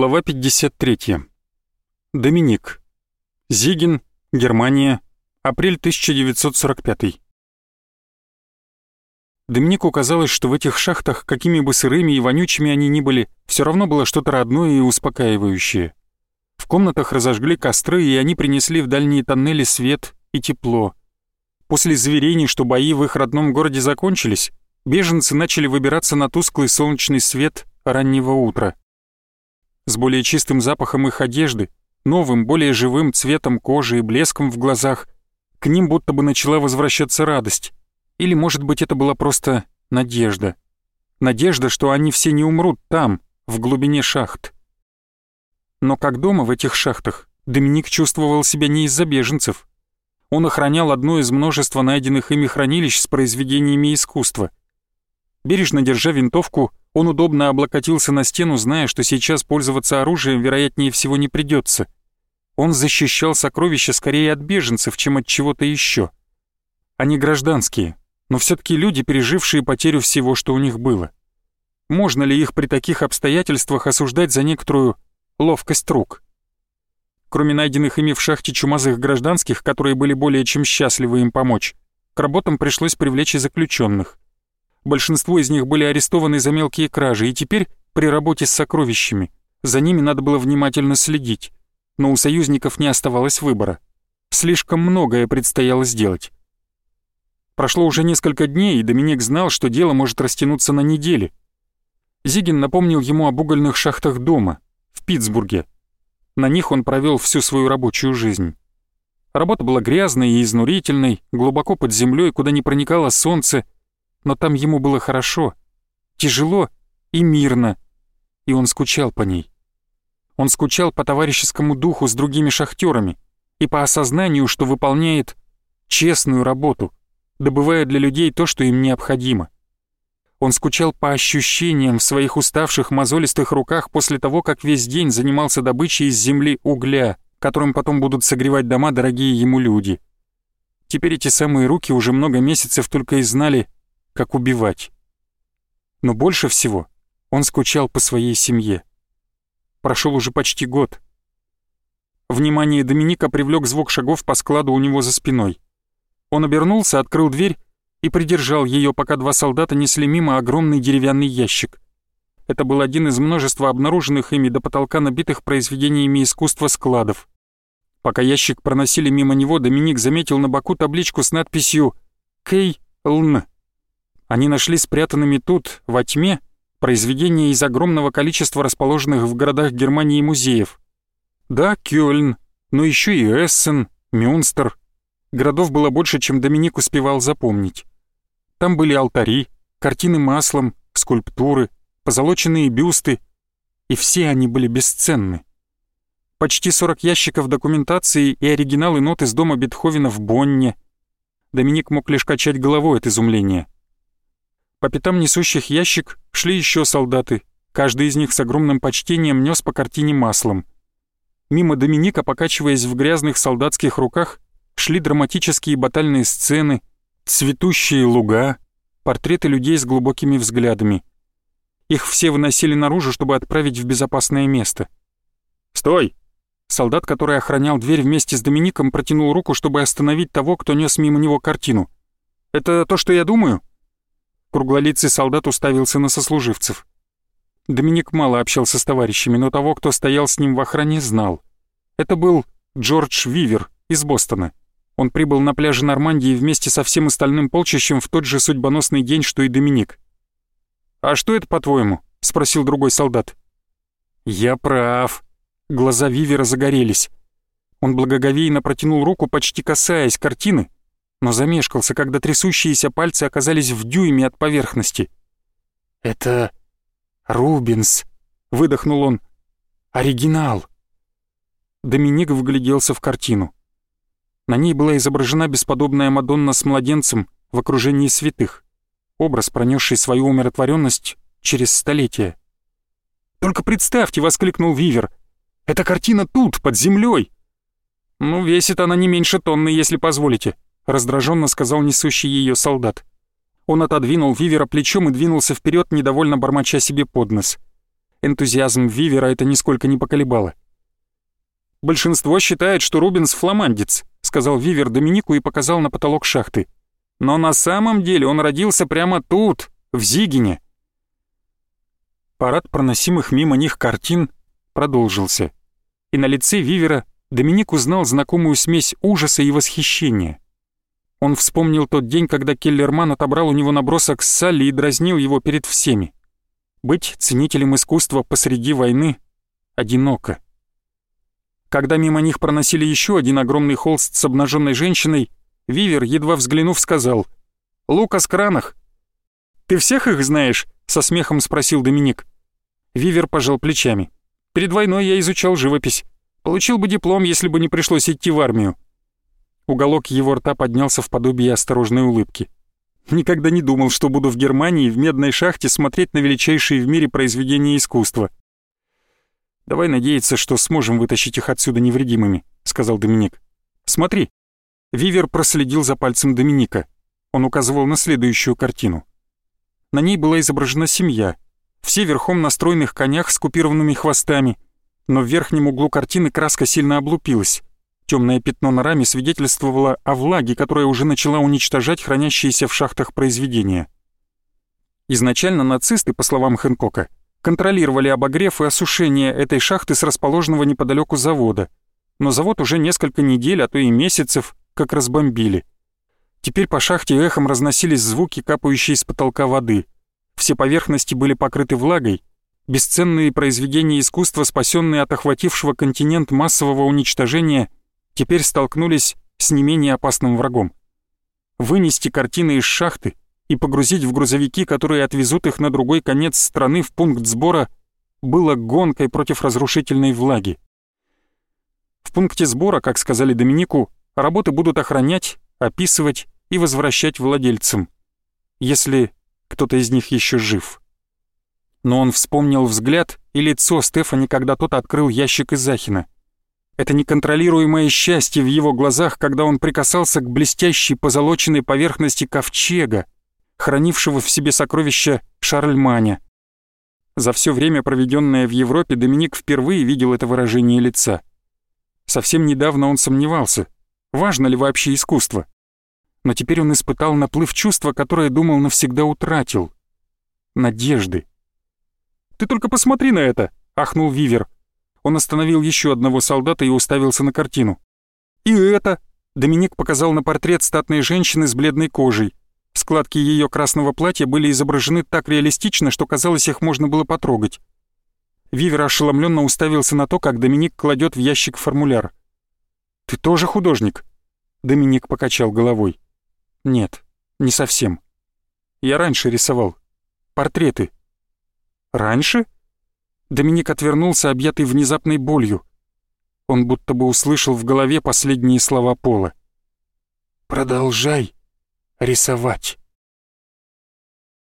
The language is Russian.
Глава 53. Доминик. Зиген, Германия. Апрель 1945. Доминику казалось, что в этих шахтах, какими бы сырыми и вонючими они ни были, все равно было что-то родное и успокаивающее. В комнатах разожгли костры, и они принесли в дальние тоннели свет и тепло. После заверений, что бои в их родном городе закончились, беженцы начали выбираться на тусклый солнечный свет раннего утра. С более чистым запахом их одежды, новым, более живым цветом кожи и блеском в глазах, к ним будто бы начала возвращаться радость. Или, может быть, это была просто надежда. Надежда, что они все не умрут там, в глубине шахт. Но как дома в этих шахтах, Доминик чувствовал себя не из-за беженцев. Он охранял одно из множества найденных ими хранилищ с произведениями искусства. Бережно держа винтовку, он удобно облокотился на стену, зная, что сейчас пользоваться оружием вероятнее всего не придется. Он защищал сокровища скорее от беженцев, чем от чего-то еще. Они гражданские, но все-таки люди, пережившие потерю всего, что у них было. Можно ли их при таких обстоятельствах осуждать за некоторую ловкость рук? Кроме найденных ими в шахте чумазых гражданских, которые были более чем счастливы им помочь, к работам пришлось привлечь и заключенных. Большинство из них были арестованы за мелкие кражи, и теперь, при работе с сокровищами, за ними надо было внимательно следить. Но у союзников не оставалось выбора. Слишком многое предстояло сделать. Прошло уже несколько дней, и Доминик знал, что дело может растянуться на недели. Зигин напомнил ему об угольных шахтах дома, в Питтсбурге. На них он провел всю свою рабочую жизнь. Работа была грязной и изнурительной, глубоко под землей, куда не проникало солнце, но там ему было хорошо, тяжело и мирно, и он скучал по ней. Он скучал по товарищескому духу с другими шахтерами и по осознанию, что выполняет честную работу, добывая для людей то, что им необходимо. Он скучал по ощущениям в своих уставших мозолистых руках после того, как весь день занимался добычей из земли угля, которым потом будут согревать дома дорогие ему люди. Теперь эти самые руки уже много месяцев только и знали, как убивать. Но больше всего он скучал по своей семье. Прошел уже почти год. Внимание Доминика привлек звук шагов по складу у него за спиной. Он обернулся, открыл дверь и придержал ее, пока два солдата несли мимо огромный деревянный ящик. Это был один из множества обнаруженных ими до потолка набитых произведениями искусства складов. Пока ящик проносили мимо него, Доминик заметил на боку табличку с надписью «Кей Лн». Они нашли спрятанными тут, во тьме, произведения из огромного количества расположенных в городах Германии музеев. Да, Кёльн, но еще и Эссен, Мюнстер. Городов было больше, чем Доминик успевал запомнить. Там были алтари, картины маслом, скульптуры, позолоченные бюсты, и все они были бесценны. Почти 40 ящиков документации и оригиналы нот из дома Бетховена в Бонне. Доминик мог лишь качать головой от изумления. По пятам несущих ящик шли еще солдаты. Каждый из них с огромным почтением нес по картине маслом. Мимо Доминика, покачиваясь в грязных солдатских руках, шли драматические батальные сцены, цветущие луга, портреты людей с глубокими взглядами. Их все выносили наружу, чтобы отправить в безопасное место. «Стой!» Солдат, который охранял дверь вместе с Домиником, протянул руку, чтобы остановить того, кто нес мимо него картину. «Это то, что я думаю?» Круглолицый солдат уставился на сослуживцев. Доминик мало общался с товарищами, но того, кто стоял с ним в охране, знал. Это был Джордж Вивер из Бостона. Он прибыл на пляже Нормандии вместе со всем остальным полчищем в тот же судьбоносный день, что и Доминик. «А что это, по-твоему?» — спросил другой солдат. «Я прав». Глаза Вивера загорелись. Он благоговейно протянул руку, почти касаясь картины, но замешкался, когда трясущиеся пальцы оказались в дюйме от поверхности. «Это Рубинс», — выдохнул он. «Оригинал». Доминик вгляделся в картину. На ней была изображена бесподобная Мадонна с младенцем в окружении святых, образ, пронесший свою умиротворенность через столетия. «Только представьте!» — воскликнул Вивер. «Эта картина тут, под землей!» «Ну, весит она не меньше тонны, если позволите», раздраженно сказал несущий ее солдат. Он отодвинул Вивера плечом и двинулся вперед, недовольно бормоча себе под нос. Энтузиазм Вивера это нисколько не поколебало. «Большинство считает, что Рубинс фламандец», — сказал Вивер Доминику и показал на потолок шахты. «Но на самом деле он родился прямо тут, в Зигине». Парад проносимых мимо них картин продолжился. И на лице Вивера Доминик узнал знакомую смесь ужаса и восхищения. Он вспомнил тот день, когда Келлерман отобрал у него набросок Салли и дразнил его перед всеми. Быть ценителем искусства посреди войны одиноко. Когда мимо них проносили еще один огромный холст с обнаженной женщиной, Вивер, едва взглянув, сказал «Лукас Кранах». «Ты всех их знаешь?» — со смехом спросил Доминик. Вивер пожал плечами. «Перед войной я изучал живопись. Получил бы диплом, если бы не пришлось идти в армию». Уголок его рта поднялся в подобие осторожной улыбки. Никогда не думал, что буду в Германии в медной шахте смотреть на величайшие в мире произведения искусства. «Давай надеяться, что сможем вытащить их отсюда невредимыми», — сказал Доминик. «Смотри». Вивер проследил за пальцем Доминика. Он указывал на следующую картину. На ней была изображена семья. Все верхом на стройных конях с купированными хвостами. Но в верхнем углу картины краска сильно облупилась. Темное пятно на раме свидетельствовало о влаге, которая уже начала уничтожать хранящиеся в шахтах произведения. Изначально нацисты, по словам Хэнкока, контролировали обогрев и осушение этой шахты с расположенного неподалеку завода. Но завод уже несколько недель, а то и месяцев, как разбомбили. Теперь по шахте эхом разносились звуки, капающие с потолка воды. Все поверхности были покрыты влагой, бесценные произведения искусства, спасенные от охватившего континент массового уничтожения – теперь столкнулись с не менее опасным врагом. Вынести картины из шахты и погрузить в грузовики, которые отвезут их на другой конец страны в пункт сбора, было гонкой против разрушительной влаги. В пункте сбора, как сказали Доминику, работы будут охранять, описывать и возвращать владельцам, если кто-то из них еще жив. Но он вспомнил взгляд и лицо Стефани, когда тот открыл ящик из Ахина — это неконтролируемое счастье в его глазах, когда он прикасался к блестящей позолоченной поверхности ковчега, хранившего в себе сокровища Шарльманя. За все время, проведенное в Европе, Доминик впервые видел это выражение лица. Совсем недавно он сомневался, важно ли вообще искусство. Но теперь он испытал наплыв чувства, которое думал навсегда утратил. Надежды. «Ты только посмотри на это!» — ахнул Вивер. Он остановил еще одного солдата и уставился на картину. «И это!» — Доминик показал на портрет статной женщины с бледной кожей. Складки ее красного платья были изображены так реалистично, что казалось, их можно было потрогать. Вивер ошеломленно уставился на то, как Доминик кладет в ящик формуляр. «Ты тоже художник?» Доминик покачал головой. «Нет, не совсем. Я раньше рисовал. Портреты». «Раньше?» Доминик отвернулся, объятый внезапной болью. Он будто бы услышал в голове последние слова Пола. «Продолжай рисовать».